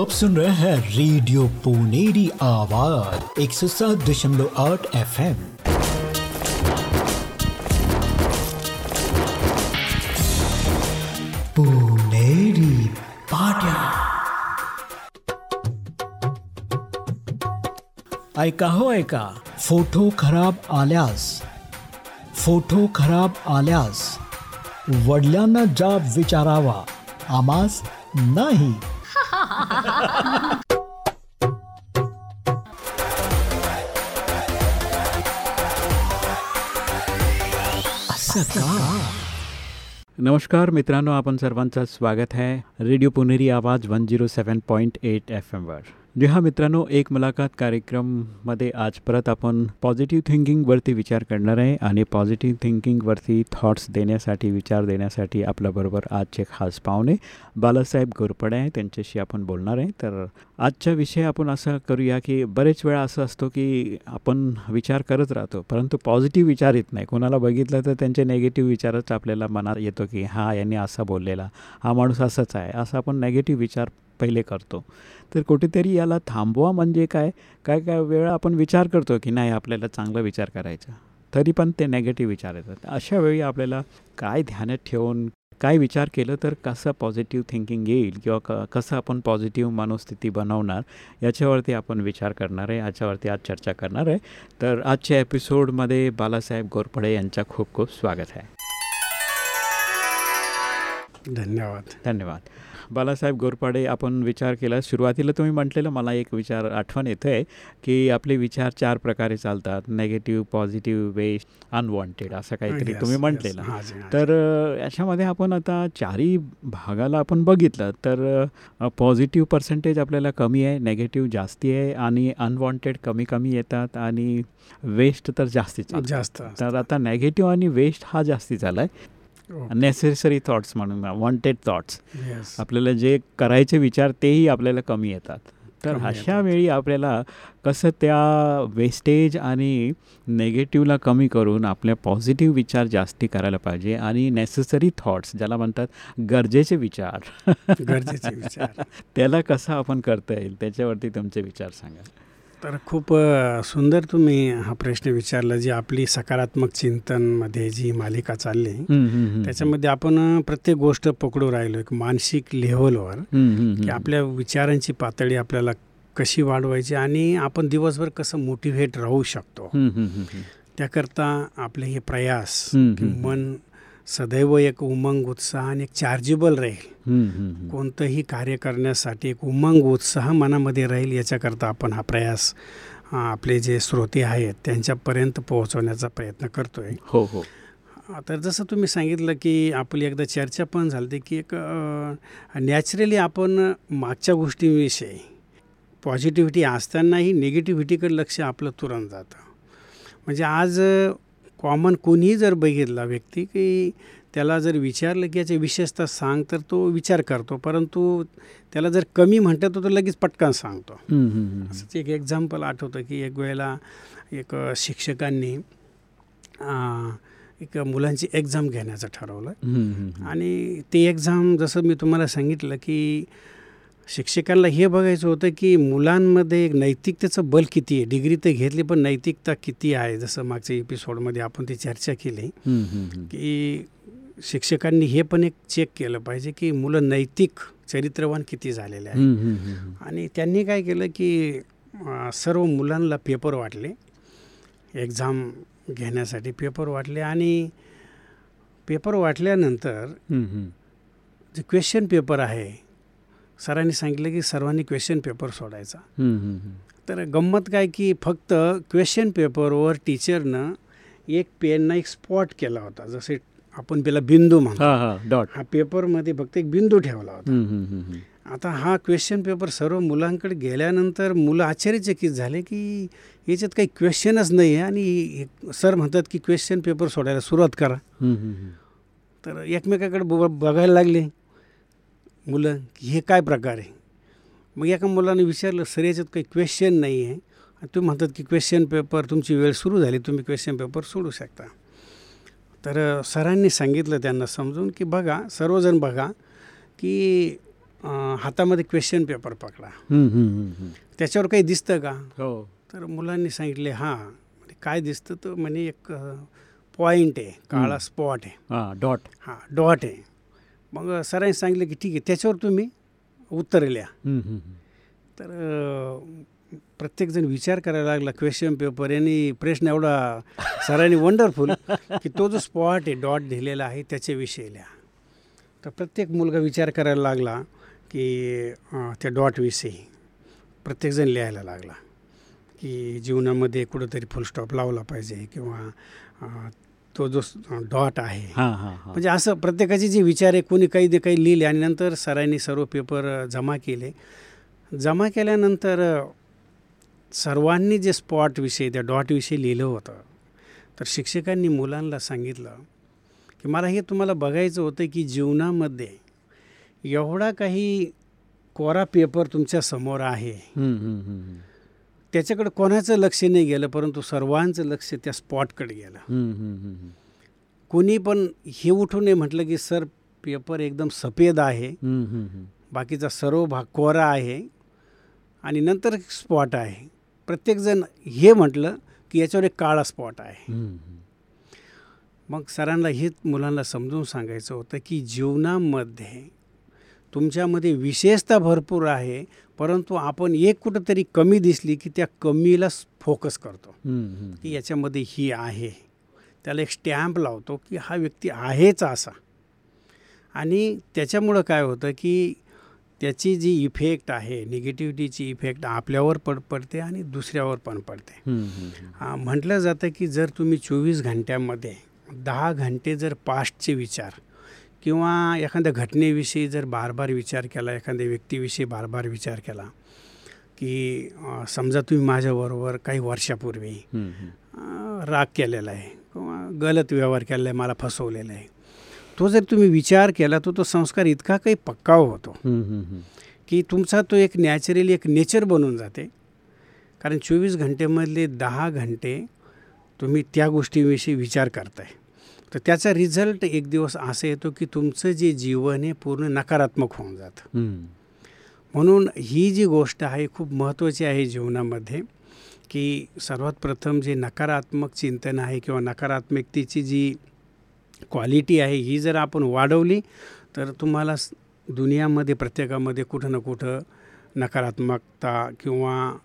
आप सुन रहे हैं रेडियो पुनेरी आवाज़ एक सौ सात दशमलव आठ एफ़ एम पुनेरी पाट्या ऐका हो ऐका। फ़ोटो खराब आल्यास फ़ोटो खराब आल्यास वडिलांना जाब विचारावा, आमास नाही. नमस्कार मित्रांनो, आपण सर्वांचं स्वागत आहे. Radio Puneri Awaaz one zero seven point eight F एमवर जे हा मित्रांनो एक मुलाखत कार्यक्रममध्ये आज परत आपण पॉझिटिव्ह थिंकिंगवरती विचार करणार आहे आणि पॉझिटिव्ह थिंकिंगवरती थॉट्स देण्यासाठी विचार देण्यासाठी आपल्याबरोबर आजचे खास पाहुणे बालासाहेब घोरपडे आहे त्यांच्याशी आपण बोलणार आहे. तर आजचा विषय आपण असं करूया की बरेच वेळा असं असतो की आपण विचार करत राहतो परंतु पॉझिटिव्ह विचार येत नाही. कोणाला बघितलं तर त्यांचे नेगेटिव्ह विचारच आपल्याला मनात येतो की हा यांनी असा बोललेला. हा माणूस असंच आहे. असा आपण नेगेटिव्ह विचार पहिले करतो. तर कुठेतरी याला थांबवा म्हणजे काय? काय काय वेळा आपण विचार करतो की नाही आपल्याला चांगला विचार करायचा. तरी पण ते नेगेटिव्ह विचार येतात. अशा वेळी आपल्याला काय ध्यानात ठेवून काय विचार केलं तर कसं पॉझिटिव्ह थिंकिंग येईल किंवा क कसं आपण पॉझिटिव्ह मनोस्थिती बनवणार याच्यावरती आपण विचार करणार आहे याच्यावरती आज चर्चा करणार आहे. तर आजच्या एपिसोडमध्ये बालासाहेब गोरपडे यांचं खूप खूप स्वागत आहे. धन्यवाद. धन्यवाद. बालासाहेब गोरपाडे आपण विचार केला. सुरुवातीला तुम्ही म्हटलेलं मला एक विचार आठवण येतं आहे की आपले विचार चार प्रकारे चालतात. नेगेटिव्ह पॉझिटिव्ह वेस्ट अनवॉन्टेड असं काहीतरी तुम्ही. म्हटलेलं. तर याच्यामध्ये आपण आता चारही भागाला आपण बघितलं तर पॉझिटिव्ह पर्सेंटेज आपल्याला कमी आहे नेगेटिव्ह जास्ती आहे आणि अनवॉन्टेड कमी कमी येतात आणि वेस्ट तर जास्ती चालतात. जास्त तर आता नेगेटिव्ह आणि वेस्ट हा जास्ती झाला आहे नेसेसरी थॉट्स म्हणून वॉन्टेड थॉट्स आपल्याला जे करायचे विचार तेही आपल्याला कमी येतात. तर अशा. वेळी आपल्याला कसं त्या वेस्टेज आणि नेगेटिव्हला कमी करून आपल्या पॉझिटिव्ह विचार जास्ती करायला पाहिजे आणि नेसेसरी थॉट्स ज्याला म्हणतात गरजेचे विचार. गरजेचे विचार. त्याला कसं आपण करता येईल? त्याच्यावरती तुमचे विचार सांगा. तर खूप सुंदर तुम्ही हा प्रश्न विचारला जी आपली सकारात्मक चिंतनमध्ये जी मालिका चालली त्याच्यामध्ये आपण प्रत्येक गोष्ट पकडू राहिलो एक मानसिक लेव्हलवर की आपल्या विचारांची पातळी आपल्याला कशी वाढवायची आणि आपण दिवसभर कसं मोटिव्हेट राहू शकतो. त्याकरता आपले हे प्रयास मन सदैव एक उमंग उत्साह आणि एक चार्जेबल राहील. कोणतंही कार्य करण्यासाठी एक उमंग उत्साह मनामध्ये राहील याच्याकरता आपण हा प्रयास आपले जे श्रोते आहेत त्यांच्यापर्यंत पोहोचवण्याचा प्रयत्न करतो आहे हो. हो तर जसं तुम्ही सांगितलं की आपली एकदा चर्चा पण झाली की एक नॅचरली आपण मागच्या गोष्टींविषयी पॉझिटिव्हिटी असतानाही निगेटिव्हिटीकडे लक्ष आपलं तुरंत जातं. म्हणजे आज कॉमन कोणीही जर बघितला व्यक्ती की त्याला जर विचारलं की याचे विशेषतः सांग तर तो विचार करतो. परंतु त्याला जर कमी म्हणतं तर तो लगेच पटकन सांगतो. असंच एक एक्झाम्पल आठवतं की एक वेळेला एक शिक्षकांनी एक मुलांची एक्झाम घेण्याचं ठरवलं. आणि ते एक्झाम जसं मी तुम्हाला सांगितलं की शिक्षकांना हे बघायचं होतं की मुलांमध्ये एक नैतिकतेचं बल किती आहे? डिग्री तर घेतली पण नैतिकता किती आहे? जसं मागच्या एपिसोडमध्ये आपण ती चर्चा केली. की शिक्षकांनी हे पण एक चेक केलं पाहिजे की मुलं नैतिक चरित्रवान किती झालेले आहे आणि त्यांनी काय केलं की सर्व मुलांना पेपर वाटले. एक्झाम घेण्यासाठी पेपर वाटले आणि पेपर वाटल्यानंतर जे क्वेश्चन पेपर आहे सरांनी सांगितलं की सर्वांनी क्वेश्चन पेपर सोडायचा. तर गंमत काय की फक्त क्वेश्चन पेपरवर टीचरनं एक पेननं एक स्पॉट केला होता. जसे आपण त्याला बिंदू म्हणतो. हा हा डॉट हा पेपरमध्ये फक्त एक बिंदू ठेवला होता. आता हा क्वेश्चन पेपर सर्व मुलांकडे गेल्यानंतर मुलं आश्चर्यचकित झाले की याच्यात काही क्वेश्चनच नाही आहे आणि सर म्हणतात की क्वेश्चन पेपर सोडायला सुरुवात करा. तर एकमेकाकडे ब बघायला लागले. मुलं हे काय प्रकार आहे? मग एका मुलाने विचारलं सर याच्यात काही क्वेश्चन नाही आहे. आणि तुम्ही म्हणतात की क्वेश्चन पेपर तुमची वेळ सुरू झाली तुम्ही क्वेश्चन पेपर सोडू शकता. तर सरांनी सांगितलं त्यांना समजून की बघा सर्वजण बघा की हातामध्ये क्वेश्चन पेपर पकडा. त्याच्यावर काही दिसतं का? हो. तर मुलांनी सांगितले हां. म्हणे काय दिसतं तर म्हणे एक पॉईंट आहे काळा. स्पॉट आहे. हां डॉट हां डॉट आहे. मग सरांनी सांगितलं की ठीक आहे त्याच्यावर तुम्ही उत्तर लिहा. तर प्रत्येकजण विचार करायला लागला क्वेश्चन पेपर यांनी प्रश्न एवढा सरांनी वंडरफुल की तो जो स्पॉट आहे डॉट लिहिलेला आहे त्याच्याविषयी लिहा. तर प्रत्येक मुलगा विचार करायला लागला की त्या डॉटविषयी प्रत्येकजण लिहायला लागला की जीवनामध्ये कुठंतरी फुलस्टॉप लावला पाहिजे किंवा तो जो डॉट आहे. हां हां हां. म्हणजे असं प्रत्येकाचे जे विचार आहे कोणी काही ते काही लिहिले आणि नंतर सरांनी सर्व पेपर जमा केले. जमा केल्यानंतर सर्वांनी जे स्पॉटविषयी त्या डॉटविषयी लिहिलं होतं. तर शिक्षकांनी मुलांना सांगितलं की मला हे तुम्हाला बघायचं होतं की जीवनामध्ये एवढा काही कोरा पेपर तुमच्यासमोर आहे. त्याच्याकडे कोणाचं लक्ष नाही गेलं परंतु सर्वांचं लक्ष त्या स्पॉटकडे गेलं कोणी पण हे उठून नाही म्हटलं की सर पेपर एकदम सफेद आहे. बाकीचा सर्व भाग कोरा आहे आणि नंतर स्पॉट आहे प्रत्येकजण हे म्हटलं की याच्यावर एक काळा स्पॉट आहे. मग सरांना हेच मुलांना समजून सांगायचं होतं की जीवनामध्ये तुमच्यामध्ये विशेषता भरपूर आहे परंतु आपण एक कुठंतरी कमी दिसली की त्या कमीला फोकस करतो. की याच्यामध्ये ही आहे. त्याला एक स्टॅम्प लावतो की हा व्यक्ती आहेच असा. आणि त्याच्यामुळं काय होतं की त्याची जी इफेक्ट आहे निगेटिव्हिटीची इफेक्ट आपल्यावर पड पडते आणि दुसऱ्यावर पण पडते. म्हटलं जातं की जर तुम्ही चोवीस घंट्यामध्ये दहा घंटे जर पास्टचे विचार किंवा एखाद्या घटनेविषयी जर बार बार विचार केला एखाद्या व्यक्तीविषयी बार बार विचार केला की समजा तुम्ही माझ्याबरोबर काही वर्षापूर्वी राग केलेला आहे किंवा गलत व्यवहार केलेला आहे मला फसवलेला आहे. तो जर तुम्ही विचार केला तर तो संस्कार इतका काही पक्का होतो. की तुमचा तो एक नॅचरली एक नेचर बनून जाते. कारण चोवीस घंटेमधले दहा घंटे तुम्ही त्या गोष्टीविषयी विचार करताय. तर त्याचा रिझल्ट एक दिवस असा येतो की तुमचं जे जीवन आहे पूर्ण नकारात्मक होऊन जातं. म्हणून ही जी गोष्ट आहे खूप महत्त्वाची आहे जीवनामध्ये की सर्वात प्रथम जे नकारात्मक चिंतन आहे किंवा नकारात्मकतेची जी क्वालिटी आहे ही जर आपण वाढवली तर तुम्हाला दुनियामध्ये प्रत्येकामध्ये कुठं ना कुठं नकारात्मकता किंवा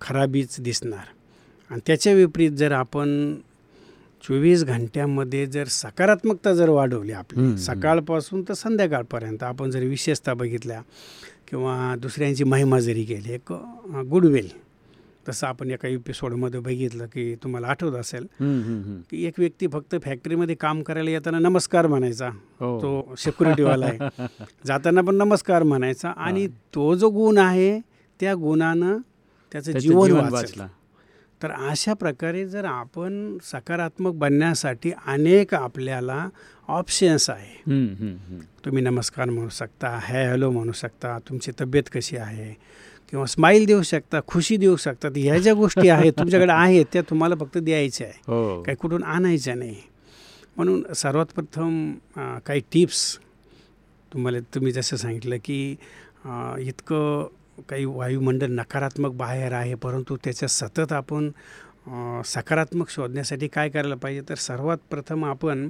खराबीच दिसणार आणि त्याच्या विपरीत जर आपण चोवीस घंट्यामध्ये जर सकारात्मकता जर वाढवली आपली. सकाळपासून तर संध्याकाळपर्यंत आपण जर विशेषता बघितल्या किंवा दुसऱ्यांची महिमा जरी केली एक गुडविल तसं आपण एका एपिसोडमध्ये बघितलं की तुम्हाला आठवत असेल. की एक व्यक्ती फक्त फॅक्टरीमध्ये काम करायला येताना नमस्कार म्हणायचा हो. तो सिक्युरिटीवाला आहे जाताना पण नमस्कार म्हणायचा आणि तो जो गुण आहे त्या गुणानं त्याचं जीवन वाचला तर अशा प्रकारे जर आपण सकारात्मक बनण्यासाठी अनेक आपल्याला ऑप्शन्स आहे. तुम्ही नमस्कार म्हणू शकता हॅ हॅलो म्हणू शकता तुमची तब्येत कशी आहे? किंवा स्माईल देऊ शकता खुशी देऊ शकता तर ह्या ज्या गोष्टी आहेत तुमच्याकडे आहेत त्या तुम्हाला फक्त द्यायच्या आहे हो. काही कुठून आणायच्या नाही. म्हणून सर्वात प्रथम काही टिप्स तुम्हाला तुम्ही जसं सांगितलं की इतकं काही वायुमंडल नकारात्मक बाहेर आहे परंतु त्याच्या सतत आपण सकारात्मक शोधण्यासाठी काय करायला पाहिजे तर सर्वात प्रथम आपण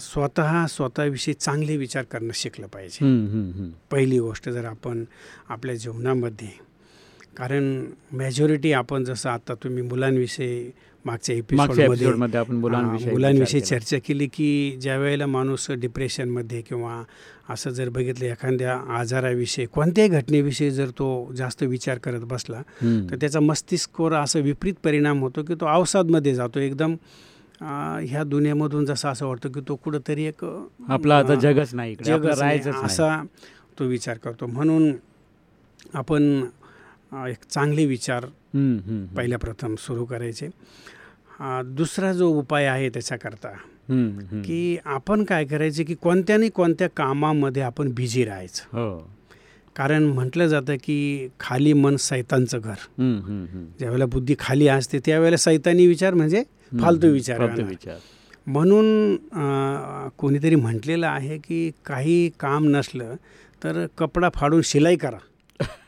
स्वतः स्वतःविषयी चांगले विचार करणं शिकलं पाहिजे. पहिली गोष्ट जर आपण आपल्या जीवनामध्ये कारण मेजॉरिटी आपण जसं आता तुम्ही मुलांविषयी मागच्या एपिसोडमध्ये आपण मुलांविषयी मुलांविषयी. चर्चा केली की ज्या वेळेला माणूस डिप्रेशनमध्ये किंवा असं जर बघितलं एखाद्या आजाराविषयी कोणत्याही घटनेविषयी जर तो जास्त विचार करत बसला. तर त्याचा मस्तिष्कवर असं विपरीत परिणाम होतो की तो अवसादमध्ये जातो एकदम ह्या दुनियामधून जसं असं वाटतं की तो कुठंतरी एक आपलं आता जगच नाही राहायचंच नाही. असा तो विचार करतो म्हणून आपण एक चांगले विचार. पहिल्या प्रथम सुरू करायचे दुसरा जो उपाय आहे त्याच्याकरता. की आपण काय करायचे की कोणत्या नाही कोणत्या कामामध्ये आपण बिझी राहायचं हो कारण म्हटलं जातं की खाली मन सैतानचं घर. ज्यावेळेला बुद्धी खाली असते त्यावेळेला सैतानी विचार म्हणजे फालतू विचार. विचार म्हणून कोणीतरी म्हटलेलं आहे की काही काम नसलं तर कपडा फाडून शिलाई करा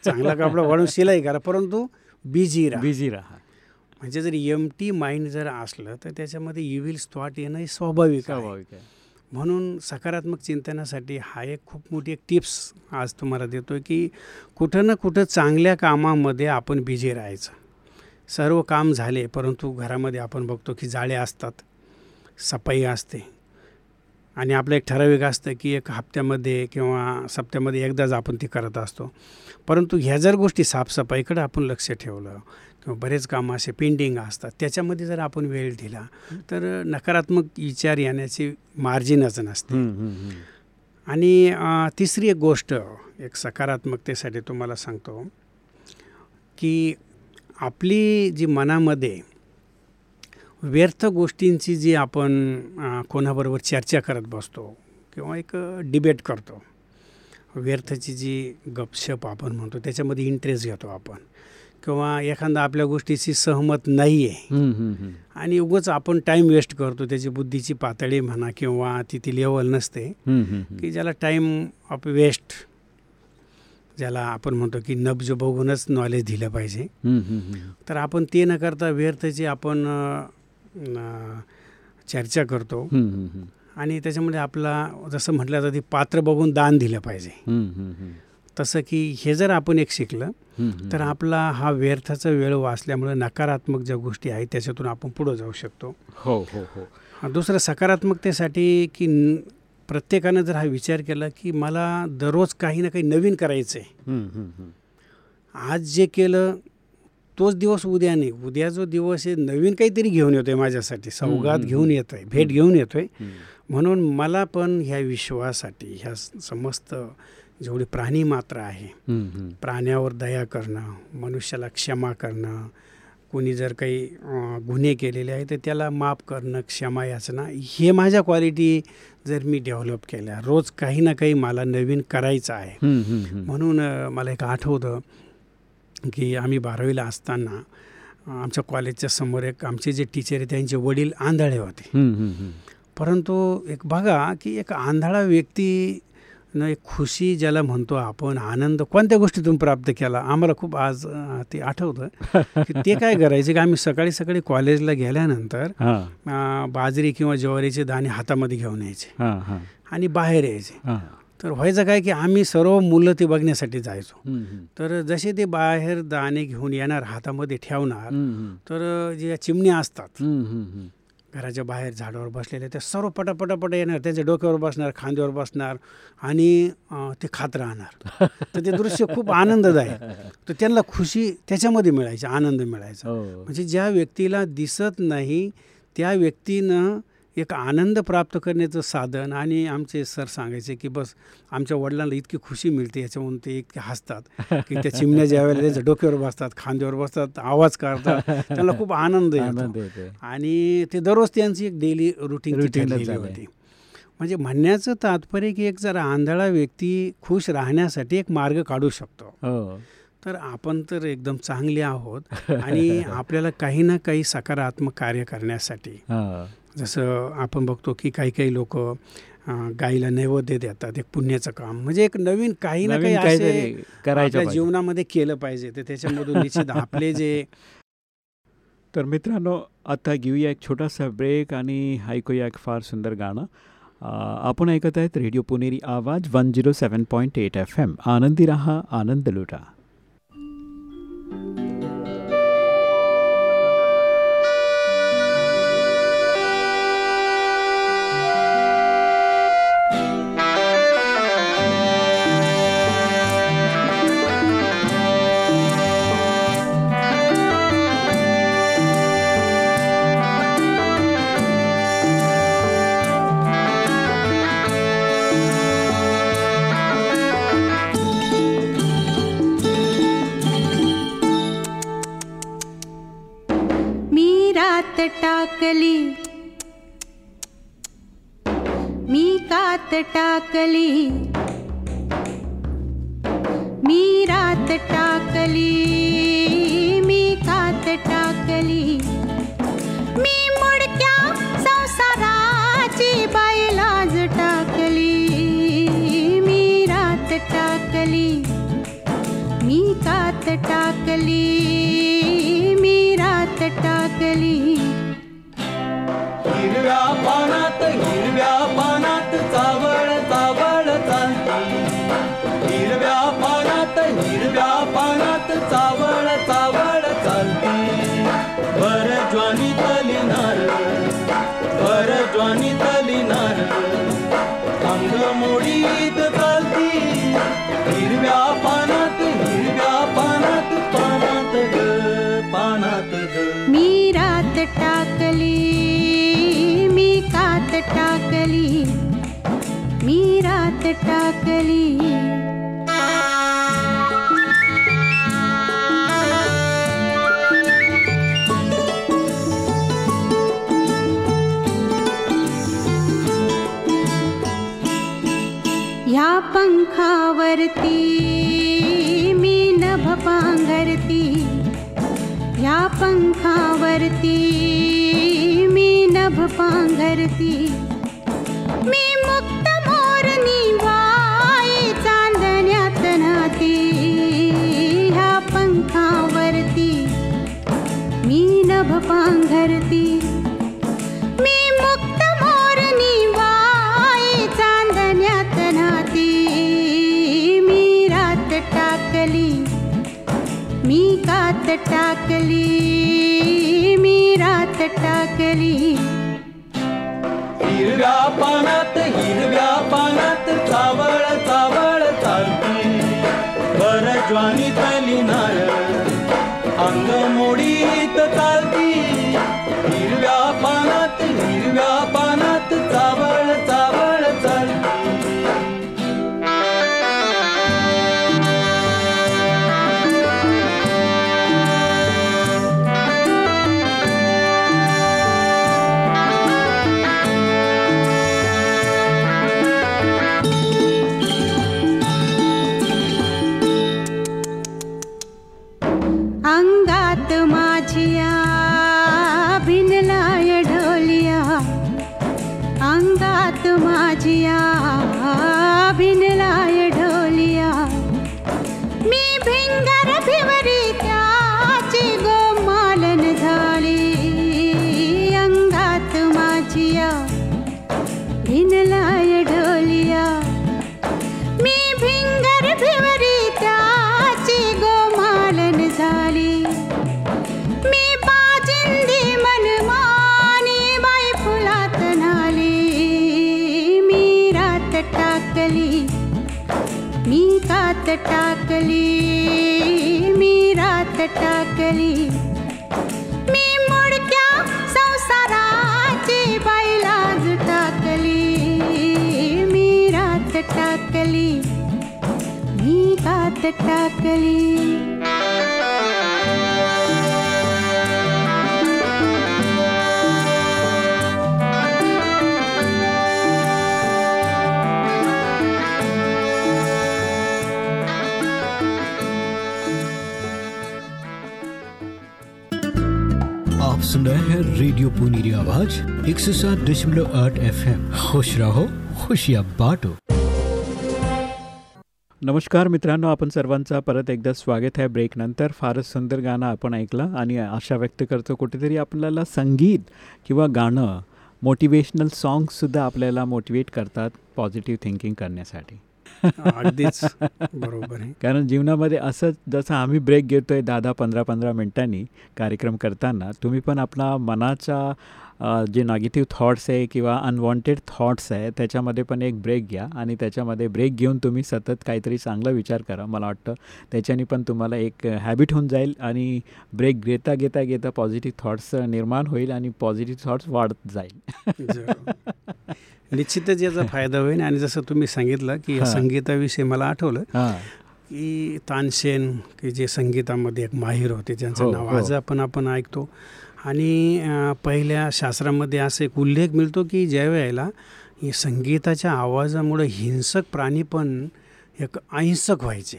चांगला कपडा फाडून शिलाई करा परंतु बिझी राहा. बिझी राहा. म्हणजे जर एम टी माइंड जर असलं तर त्याच्यामध्ये इव्हिल थॉट येणं हे स्वाभाविक आहे. स्वाभाविक आहे. म्हणून सकारात्मक चिंतनासाठी हा एक खूप मोठी एक टिप्स आज तुम्हाला देतो की कुठं ना कुठं चांगल्या कामामध्ये आपण बिझी राहायचं. सर्व काम झाले परंतु घरामध्ये आपण बघतो की जाळे असतात सफाई असते आणि आपलं एक ठराविक असतं की एक हप्त्यामध्ये किंवा सप्त्यामध्ये एकदाच आपण ती करत असतो परंतु ह्या जर गोष्टी साफसफाईकडे आपण लक्ष ठेवलं किंवा बरेच कामं असे पेंडिंग असतात त्याच्यामध्ये जर आपण वेळ दिला तर नकारात्मक विचार येण्याची मार्जिनच नसते. आणि तिसरी एक गोष्ट एक सकारात्मकतेसाठी तुम्हाला सांगतो की आपली जी मनामध्ये व्यर्थ गोष्टींची जी आपण कोणाबरोबर चर्चा करत बसतो किंवा एक डिबेट करतो व्यर्थची जी गपशप आपण म्हणतो त्याच्यामध्ये इंटरेस्ट घेतो आपण किंवा एखादा आपल्या गोष्टीशी सहमत नाही आहे. आणि उगाच आपण टाईम वेस्ट करतो त्याची बुद्धीची पातळी म्हणा किंवा ती ती लेवल नसते. की ज्याला टाईम ऑफ वेस्ट ज्याला आपण म्हणतो की नब्ज बघूनच नॉलेज दिलं पाहिजे. तर आपण ते न करता व्यर्थची आपण चर्चा करतो. आणि त्याच्यामध्ये आपला जसं म्हटलं जातं ते पात्र बघून दान दिलं पाहिजे. तसं की हे जर आपण एक शिकलं. तर आपला हा व्यर्थाचा वेळ वाचल्यामुळे नकारात्मक ज्या गोष्टी आहेत त्याच्यातून आपण पुढं जाऊ शकतो हो हो हो दुसरं सकारात्मकतेसाठी की प्रत्येकानं जर हा विचार केला की मला दररोज काही ना काही नवीन करायचं आहे. आज जे केलं तोच दिवस उद्या नाही उद्या जो दिवस आहे नवीन काहीतरी घेऊन येतोय माझ्यासाठी सौगात घेऊन येतोय भेट घेऊन येतोय. म्हणून मला पण ह्या विश्वासाठी ह्या समस्त जेवढी प्राणी मात्र आहे. प्राण्यावर दया करणं मनुष्याला क्षमा करणं कोणी जर काही गुन्हे केलेले आहे तर त्याला माफ करणं क्षमा याचना हे माझ्या क्वालिटी जर मी डेव्हलप केल्या रोज काही ना काही मला नवीन करायचं आहे. म्हणून मला एक आठवतं की आम्ही बारावीला असताना आमच्या कॉलेजच्या समोर एक आमचे जे टीचर आहे त्यांचे वडील आंधळे होते. परंतु एक बघा की एक आंधळा व्यक्ती न एक खुशी ज्याला म्हणतो आपण आनंद कोणत्या गोष्टीतून प्राप्त केला? आम्हाला खूप आज ते आठवतं की ते काय करायचे की आम्ही सकाळी सकाळी कॉलेजला गेल्यानंतर बाजरी किंवा ज्वारीचे दाणे हातामध्ये घेऊन यायचे आणि बाहेर यायचे. तर व्हायचं काय की आम्ही सर्व मुलं ते बघण्यासाठी जायचो. तर जसे ते बाहेर दाणे घेऊन येणार हातामध्ये ठेवणार. तर जे चिमण्या असतात. घराच्या बाहेर झाडावर बसलेले त्या सर्व पटापटापट येणार त्यांच्या डोक्यावर बसणार खांद्यावर बसणार आणि ते खात राहणार तर ते दृश्य खूप आनंददायक तर त्यांना खुशी त्याच्यामध्ये मिळायची आनंद मिळायचा हो म्हणजे ज्या व्यक्तीला दिसत नाही त्या व्यक्तीनं एक आनंद प्राप्त करण्याचं साधन आणि आमचे सर सांगायचे की बस आमच्या वडिलांना इतकी खुशी मिळते याच्यामधून ते इतके हसतात की त्या चिमण्या ज्या वेळेला त्यांच्या डोक्यावर बसतात खांद्यावर बसतात आवाज काढतात त्यांना खूप आनंद येतो. आणि ते दररोज त्यांची एक डेली रुटीन झालंय. होती. म्हणजे म्हणण्याचं तात्पर्य की एक जरा आंधळा व्यक्ती खुश राहण्यासाठी एक मार्ग काढू शकतो. हो. तर आपण तर एकदम चांगले आहोत आणि आपल्याला काही ना काही सकारात्मक कार्य करण्यासाठी. जसं आपण बघतो की काही काही लोक गाईला नैवेद्य देतात एक पुण्याचं काम. म्हणजे एक नवीन काही ना काही नवीन असे काहीतरी करायचं आपल्या पाहिजे. जीवनामध्ये केलं पाहिजे. तर त्याच्यामधून निश्चित आपले जे तर मित्रांनो आता घेऊया एक छोटासा ब्रेक आणि ऐकूया एक फार सुंदर गाणं. आपण ऐकत आहेत radio Puneri Awaaz one zero seven point eight F M आनंदी रहा आनंद लुटा. टाकली मी कात टाकली मी रात टाकली मी कात टाकली मी मुडक्या संसाराची बायलाज टाकली मी रात टाकली मी कात टाकली मी रात टाकली हिरव्या पानात हिरव्या टाकली मी रात टाकली। या पंखावरती मी नभ पांघरती या पंखावरती मी पांघरती। मी मुक्त मोरनी बाई चांदण्यात नाती, ह्या पंखावरती मी नभ पांघरती. मी मुक्त मोरनी बाई चांदण्यात नाती, मी रात टाकली, मी कात टाकली, मी रात टाकली. हिरव्या पानात हिरव्या पानात चावळ चावळ चालती. बर ज्वानी नारळ अंग मोडीत चालती. टाकली मी रात टाकली. मी मुडक्या संसाराची बैलाज टाकली. मी रात टाकली मी कात टाकली. सुन रहे हैं रेडियो पुनीरी आवाज एक सौ सात दशमलव आठ एफ एम खुश रहो खुशिया बांटो। नमस्कार मित्रांनो आपण सर्वांचा परत एकदा स्वागत आहे. ब्रेकनंतर फारच सुंदर गाणं आपण ऐकलं आणि आशा व्यक्त करतो कुठेतरी आपल्याला संगीत किंवा गाणं मोटिवेशनल सॉंग्ससुद्धा आपल्याला मोटिवेट करतात पॉझिटिव्ह थिंकिंग करण्यासाठी. अगदीच. बरोबर आहे. कारण जीवनामध्ये असंच जसं आम्ही ब्रेक घेतोय दहा दहा पंधरा पंधरा मिनिटांनी कार्यक्रम करताना तुम्ही पण आपला मनाचा जे नॅगेटिव्ह थॉट्स आहे किंवा अनवॉन्टेड थॉट्स आहे त्याच्यामध्ये पण एक ब्रेक घ्या आणि त्याच्यामध्ये ब्रेक घेऊन तुम्ही सतत काहीतरी चांगला विचार करा मला वाटतं. त्याच्याने पण तुम्हाला एक हॅबिट होऊन जाईल आणि ब्रेक घेता घेता घेता पॉझिटिव्ह थॉट्स निर्माण होईल आणि पॉझिटिव्ह थॉट्स वाढत जाईल. निश्चितच याचा फायदा होईल. आणि जसं तुम्ही सांगितलं की या. संगीताविषयी मला आठवलं की तानसेन की जे संगीतामध्ये एक माहीर होते ज्यांचं हो, नाव हो. आज आपण आपण ऐकतो. आणि पहिल्या शास्त्रामध्ये असा एक उल्लेख मिळतो की ज्या वेळेला हे संगीताच्या आवाजामुळे हिंसक प्राणी पण एक अहिंसक व्हायचे.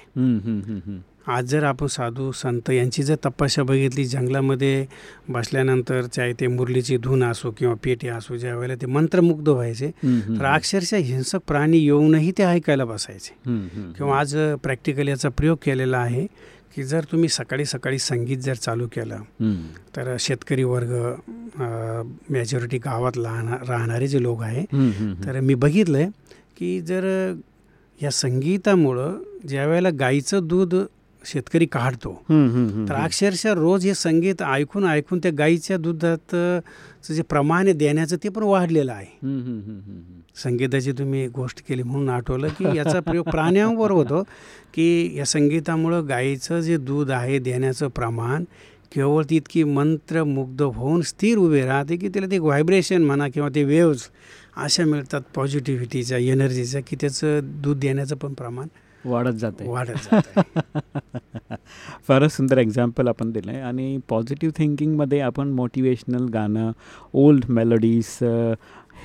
आज जर आपण साधू संत यांची जर तपस्या बघितली जंगलामध्ये बसल्यानंतर चाहे ते मुरलीची धून असो किंवा पेटी असो ज्या वेळेला ते मंत्रमुग्ध व्हायचे तर अक्षरशः हिंसक प्राणी येऊनही ते ऐकायला बसायचे. किंवा आज प्रॅक्टिकल याचा प्रयोग केलेला आहे की जर तुम्ही सकाळी सकाळी संगीत जर चालू केलं तर शेतकरी वर्ग मॅजॉरिटी गावात राहणारे जे लोक आहे तर मी बघितलं की जर या संगीतामुळं ज्या वेळेला गाईचं दूध शेतकरी काढतो. तर अक्षरशः रोज हे संगीत ऐकून ऐकून त्या गाईच्या दुधात जे प्रमाण आहे देण्याचं ते पण वाढलेलं आहे. संगीताची तुम्ही गोष्ट केली म्हणून आठवलं की याचा प्रयोग प्राण्यांवर होतो की या संगीतामुळं गाईचं जे दूध आहे देण्याचं प्रमाण केवळ ती इतकी मंत्रमुग्ध होऊन स्थिर उभे राहते की त्याला ते व्हायब्रेशन म्हणा किंवा ते वेव्ज अशा मिळतात पॉझिटिव्हिटीच्या एनर्जीच्या की त्याचं दूध देण्याचं पण प्रमाण वाढत जाते वाढत फारच सुंदर एक्झाम्पल आपण दिलं आहे आणि पॉझिटिव्ह थिंकिंगमध्ये आपण मोटिवेशनल गाणं ओल्ड मेलोडीज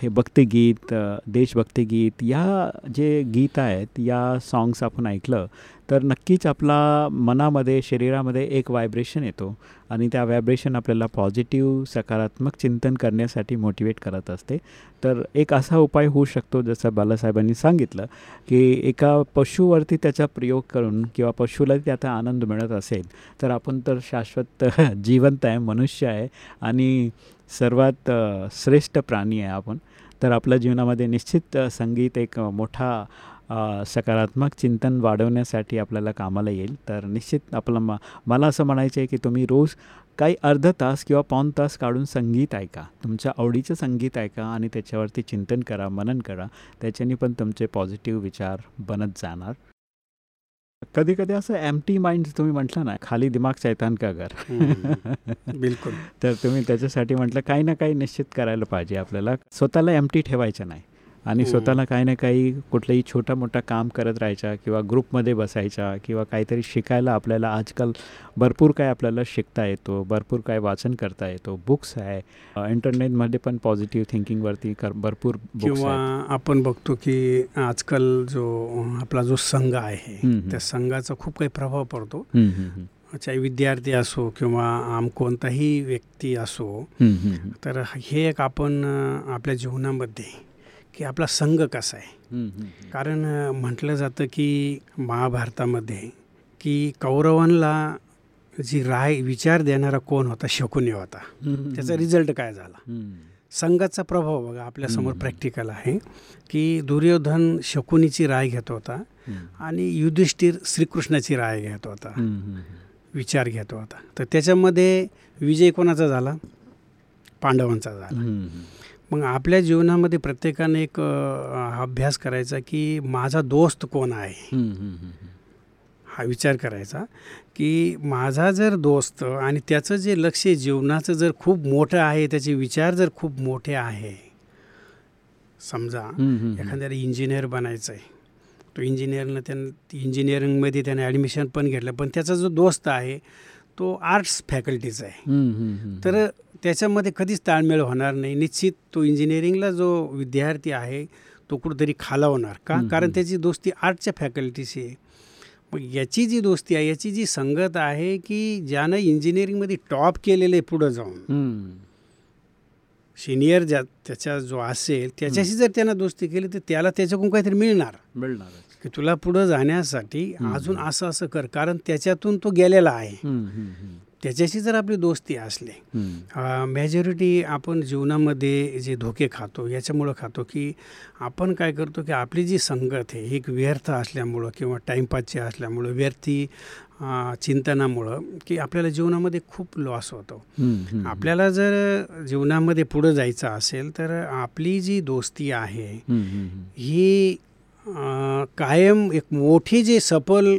हे भक्तिगीत देशभक्तिगीत या जे गीत आहेत या सॉंग्स आपण ऐकलं तर नक्कीच आपला मनामध्ये शरीरामध्ये एक व्हायब्रेशन येतो आणि त्या व्हायब्रेशन आपल्याला पॉझिटिव्ह सकारात्मक चिंतन करण्यासाठी मोटिवेट करत असते. तर एक असा उपाय होऊ शकतो जसं बालासाहेबांनी सांगितलं की एका पशुवरती त्याचा प्रयोग करून किंवा पशुला त्याचा आनंद मिळत असेल तर आपण तर शाश्वत जिवंत आहे मनुष्य आहे आणि सर्वात श्रेष्ठ प्राणी आहे आपण. तर आपल्या जीवनामध्ये निश्चित संगीत एक मोठा सकारात्मक चिंतन वाढवण्यासाठी आपल्याला कामाला येईल. तर निश्चित आपलं म मला असं म्हणायचं आहे की तुम्ही रोज काही अर्धा तास किंवा पाऊण तास काढून संगीत ऐका. तुमच्या आवडीचं संगीत ऐका आणि त्याच्यावरती चिंतन करा मनन करा. त्याच्याने पण तुमचे पॉझिटिव्ह विचार बनत जाणार. कधी कधी असं एमटी माइंड तुम्ही म्हटलं ना खाली दिमाग शैतान का घर. बिलकुल. तर तुम्ही त्याच्यासाठी म्हटलं काही ना काही निश्चित करायला पाहिजे आपल्याला. स्वतःला एमटी ठेवायचं नाही. आणि हम्म. स्वतःला काही ना काही कुठलंही छोटा मोठा काम करत राहायचा किंवा ग्रुपमध्ये बसायचा किंवा काहीतरी शिकायला आपल्याला आजकाल भरपूर काय आपल्याला शिकता येतो भरपूर काय वाचन करता येतो बुक्स आहे इंटरनेटमध्ये पण पॉझिटिव्ह थिंकिंगवरती कर भरपूर किंवा आपण बघतो की आजकाल जो आपला जो संघ आहे. त्या संघाचा खूप काही प्रभाव पडतो. चाहे विद्यार्थी असो किंवा आम कोणताही व्यक्ती असो. तर हे एक आपण आपल्या जीवनामध्ये की आपला संघ कसा आहे. कारण म्हटलं जातं की महाभारतामध्ये की कौरवांना जी राय विचार देणारा कोण होता शकुनी होता त्याचा रिझल्ट काय झाला. संघाचा प्रभाव बघा आपल्यासमोर. प्रॅक्टिकल आहे की दुर्योधन शकुनीची राय घेत होता. आणि युधिष्ठिर श्रीकृष्णाची राय घेत होता विचार घेत होता तर त्याच्यामध्ये विजय कोणाचा झाला पांडवांचा झाला. मग आपल्या जीवनामध्ये प्रत्येकाने एक अभ्यास करायचा की माझा दोस्त कोण आहे. हा विचार करायचा की माझा जर दोस्त आणि त्याचं जे लक्ष जीवनाचं जर खूप मोठं आहे त्याचे विचार जर खूप मोठे आहे. समजा एखाद्याला इंजिनियर बनायचं आहे तो इंजिनियरनं त्यानं इंजिनिअरिंगमध्ये त्याने ॲडमिशन पण घेतलं पण त्याचा जो दोस्त आहे तो आर्ट्स फॅकल्टीचा आहे. तर त्याच्यामध्ये कधीच ताळमेळ होणार नाही निश्चित तो इंजिनिअरिंगला जो विद्यार्थी आहे तो कुठंतरी खालावणार का कारण. त्याची दोस्ती आर्टच्या फॅकल्टीशी आहे मग याची जी दोस्ती आहे याची जी संगत आहे की ज्यानं इंजिनिअरिंगमध्ये टॉप केलेलं आहे पुढं जाऊन. सिनियर ज्या त्याचा जो असेल त्याच्याशी जर त्यानं दोस्ती केली तर त्याला त्याच्याकडून काहीतरी मिळणार मिळणारच की तुला पुढं जाण्यासाठी. अजून असं असं कर कारण त्याच्यातून तो गेलेला आहे. त्याच्याशी जर आपली दोस्ती असली. मेजॉरिटी आपण जीवनामध्ये जे धोके खातो याच्यामुळं खातो की आपण काय करतो की आपली जी संगत आहे एक व्यर्थ असल्यामुळं किंवा टाईमपासची असल्यामुळं व्यर्थी चिंतनामुळं की आपल्याला जीवनामध्ये खूप लॉस होतो. आपल्याला जर जीवनामध्ये पुढं जायचं असेल तर आपली जी दोस्ती आहे. ही कायम एक मोठी जे सफल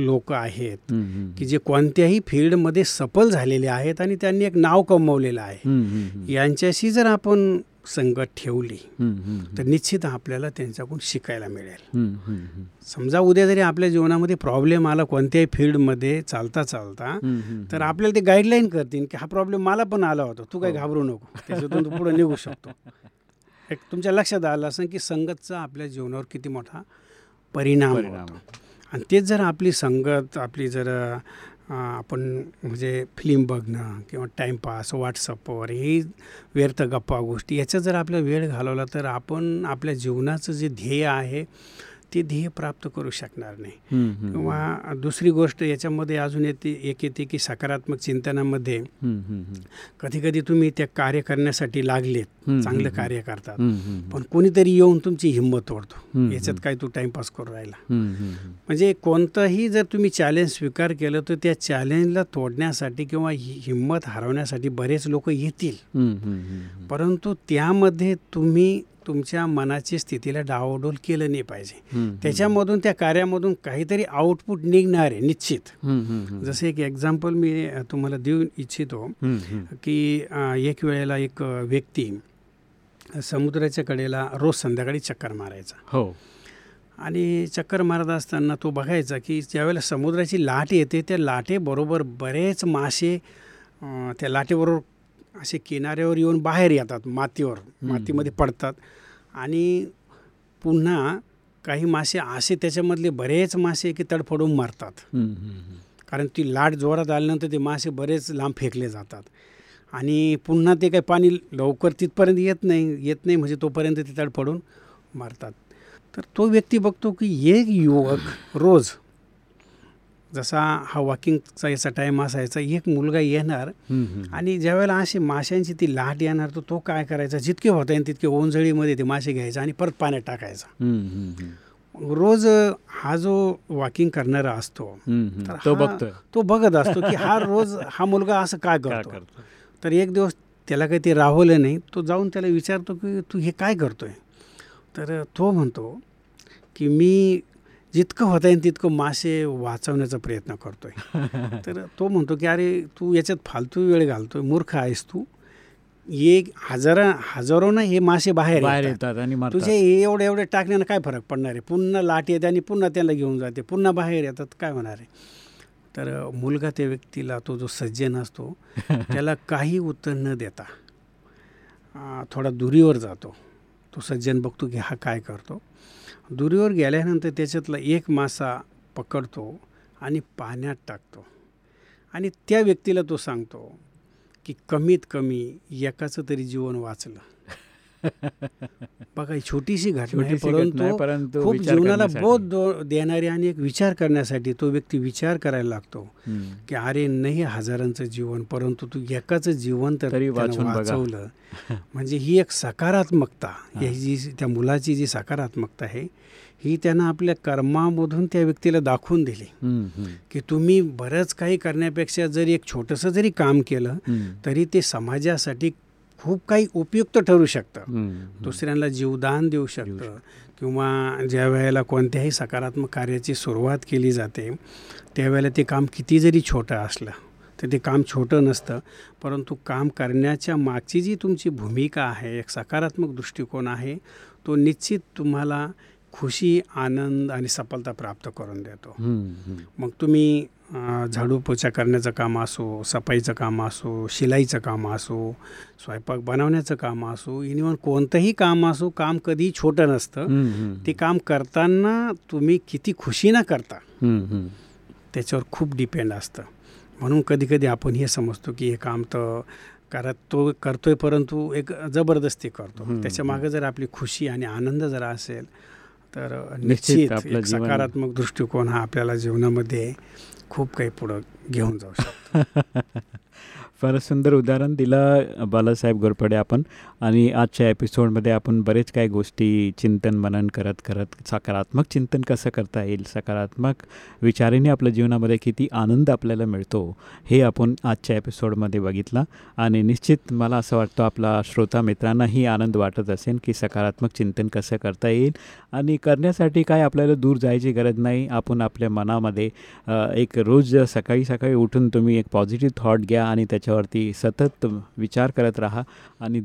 लोक आहेत. की जे कोणत्याही फील्डमध्ये सफल झालेले आहेत आणि त्यांनी एक नाव कमवलेलं आहे. यांच्याशी जर आपण संगत ठेवली तर निश्चित आपल्याला त्यांच्याकडून शिकायला मिळेल. समजा उद्या जरी आपल्या जीवनामध्ये प्रॉब्लेम आला कोणत्याही फील्डमध्ये चालता चालता तर आपल्याला ते गाईडलाईन करतील की हा प्रॉब्लेम मला पण आला होता तू काही घाबरू नको त्याच्यातून तू पुढे निघू शकतो. एक तुमच्या लक्षात आलं असं की संगतचा आपल्या जीवनावर किती मोठा परिणाम परिणाम. होतो. आणि तेच जर आपली संगत आपली जर आपण म्हणजे फिल्म बघणं किंवा टाईमपास व्हॉट्सअपवर हे व्यर्थ गप्पा गोष्टी याचा जर आपला वेळ घालवला तर आपण आपल्या जीवनाचं जे ध्येय आहे ते ध्येय प्राप्त करू शकणार नाही किंवा दुसरी गोष्ट याच्यामध्ये अजून येते एक येते की सकारात्मक चिंतनामध्ये. कधी कधी तुम्ही त्या कार्य करण्यासाठी लागलेत चांगलं कार्य करतात पण कोणीतरी येऊन तुमची हिंमत तोडतो याच्यात. काय तू टाइमपास करू राहिला. म्हणजे कोणतंही जर तुम्ही चॅलेंज स्वीकार केलं तर त्या चॅलेंजला तोडण्यासाठी किंवा हिंमत हरवण्यासाठी बरेच लोक येतील. परंतु त्यामध्ये तुम्ही तुमच्या मनाची स्थितीला डावडोल केलं नाही पाहिजे. त्याच्यामधून त्या कार्यामधून काहीतरी आउटपुट निघणार आहे निश्चित. जसं एक एक्झाम्पल मी तुम्हाला देऊ इच्छितो. की एक वेळेला एक व्यक्ती समुद्राच्या कडेला रोज संध्याकाळी चक्कर मारायचा. हो. आणि चक्कर मारत असताना तो बघायचा की ज्यावेळेला समुद्राची लाट येते त्या लाटेबरोबर बरेच मासे त्या लाटेबरोबर असे किनाऱ्यावर येऊन बाहेर येतात मातीवर मातीमध्ये पडतात. आणि पुन्हा काही मासे असे त्याच्यामधले बरेच मासे की तडफडून मारतात. कारण ती लाट जोरात आल्यानंतर ते मासे बरेच लांब फेकले जातात. आणि पुन्हा ते काही पाणी लवकर तिथपर्यंत येत नाही येत नाही म्हणजे तोपर्यंत ते तडफडून मारतात. तर तो व्यक्ती बघतो की एक युवक रोज जसा हा वॉकिंगचा याचा टाईम असायचा एक मुलगा येणार. आणि ज्यावेळेला अशी माशांची ती लाट येणार तर तो काय करायचा? जितके होता येईल तितके ओंजळीमध्ये ते मासे घ्यायचा आणि परत पाण्यात टाकायचा. रोज हा जो वॉकिंग करणारा असतो तो बघतोय. तो बघत असतो की हा रोज हा मुलगा असं काय करतो तर एक दिवस त्याला काही ते राहवलं नाही तो जाऊन त्याला विचारतो की तू हे काय करतोय? तर तो म्हणतो की मी जितकं होता येईल तितकं मासे वाचवण्याचा प्रयत्न करतोय. तर तो म्हणतो की अरे तू याच्यात फालतू वेळ घालतोय मूर्ख आहेस तू. एक हजारा हजारोनं हे मासे बाहेर बाहेर येतात. आणि तुझे एवढे एवढे टाकण्यानं काय फरक पडणार आहे? पुन्हा लाट येते आणि पुन्हा त्याला घेऊन जाते पुन्हा बाहेर येतात काय होणार आहे? तर मुलगा त्या व्यक्तीला तो जो सज्जन असतो त्याला काही उत्तर न देता थोडा दुरीवर जातो. तो सज्जन बघतो की हा काय करतो. दुरीवर गेल्यानंतर त्याच्यातला एक मासा पकडतो आणि पाण्यात टाकतो. आणि त्या व्यक्तीला तो सांगतो की कमीत कमी एकाचं तरी जीवन वाचलं. बघा छोटीशी घटना आहे परंतु परंतु खूप जीवनाला. बोध देणारी आणि एक विचार करण्यासाठी तो व्यक्ती विचार करायला लागतो. की अरे नाही हजारांचं जीवन परंतु तू एकाचं जीवन तर. वाचवलं म्हणजे ही एक सकारात्मकता ही जी त्या मुलाची जी सकारात्मकता आहे ही त्यानं आपल्या कर्मामधून त्या व्यक्तीला दाखवून दिली. की तुम्ही बरंच काही करण्यापेक्षा जर एक छोटंसं जरी काम केलं. तरी ते समाजासाठी खूप काही उपयुक्त ठरू शकतं. दुसऱ्यांना जीवदान देऊ शकतं. किंवा ज्या वेळेला कोणत्याही सकारात्मक कार्याची सुरुवात केली जाते त्यावेळेला ते काम किती जरी छोटं असलं तर ते काम छोटं नसतं. परंतु काम करण्याच्या मागची जी तुमची भूमिका आहे एक सकारात्मक दृष्टिकोन आहे तो निश्चित तुम्हाला खुशी आनंद आणि सफलता प्राप्त करून देतो. मग तुम्ही झाडू पोछा करण्याचं काम असो सफाईचं काम असो शिलाईचं काम असो स्वयंपाक बनवण्याचं काम असो इनिवन कोणतंही काम असो काम कधी छोटं नसतं. ते काम करताना तुम्ही किती खुशीनं करता हम्म, हम्म. त्याच्यावर खूप डिपेंड असतं म्हणून कधी कधी आपण हे समजतो की हे काम तर करत तो करतोय परंतु एक जबरदस्ती करतो. त्याच्यामागे जर आपली खुशी आणि आनंद जर असेल तर निश्चित आपलं सकारात्मक दृष्टिकोन हा आपल्याला जीवनामध्ये खूप काही पुढं घेऊन जाऊ शकतो. फार सुंदर उदाहरण दिलं बालासाहेब गोरपडे आपण. आणि आजच्या एपिसोडमध्ये आपण बरेच काही गोष्टी चिंतन मनन करत करत सकारात्मक चिंतन कसं करता येईल? सकारात्मक विचाराने आपल्या जीवनामध्ये किती आनंद आपल्याला मिळतो हे आपण आजच्या एपिसोडमध्ये बघितलं. आणि निश्चित मला असं वाटतं आपला श्रोता मित्रांनाही आनंद वाटत असेल की सकारात्मक चिंतन कसं करता येईल आणि करण्यासाठी काय आपल्याला दूर जायची गरज नाही. आपण आपल्या मनामध्ये एक रोज सकाळी सकाळी उठून तुम्ही एक पॉझिटिव्ह थॉट घ्या आणि त्याच्यावरती सतत विचार करत राहा आणि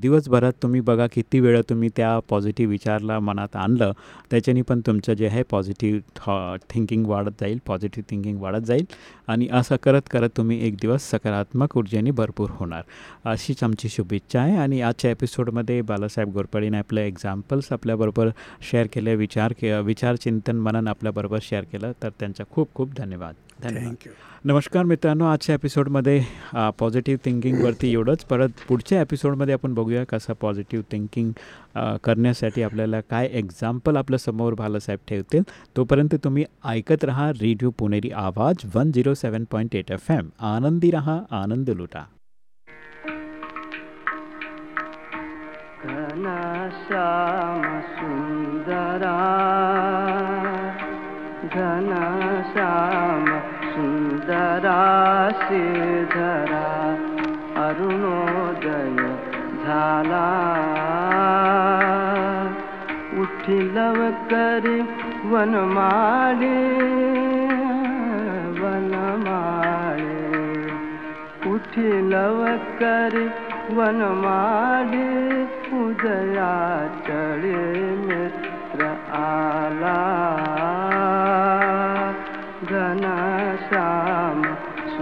दिवसभरात तुम्ही बघा किती वेळ तुम्ही त्या पॉझिटिव्ह विचारला मनात आणलं. त्याच्याने पण तुमचं जे आहे पॉझिटिव्ह थॉ थिंकिंग वाढत जाईल पॉझिटिव्ह थिंकिंग वाढत जाईल. आणि असं करत करत तुम्ही एक दिवस सकारात्मक ऊर्जेने भरपूर होणार. अशीच आमची शुभेच्छा आहे. आणि आजच्या एपिसोडमध्ये बालासाहेब गोरपडीने आपले एक्झाम्पल्स आपल्याबरोबर शेअर केले विचार के विचार चिंतन मनन आपल्याबरोबर शेअर केलं. तर त्यांचा खूप खूप धन्यवाद. थँक्यू नमस्कार मित्रांनो आजच्या एपिसोडमध्ये पॉझिटिव्ह थिंकिंगवरती एवढंच. परत पुढच्या एपिसोडमध्ये आपण बघूया कसं पॉझिटिव्ह थिंकिंग करण्यासाठी आपल्याला काय एक्झाम्पल आपल्यासमोर बालासाहेब ठेवतील. तोपर्यंत तुम्ही ऐकत राहा radio Puneri Awaaz one zero seven point eight F M आनंदी रहा आनंद लुटा. घनश्याम सुन्दरा घनश्याम श्रीधरा अरुणोदय झाला उठिलव करी वनमाळे वनमाळे उठिलव करी वनमाळे उदया चढे मित्र आला घनश्याम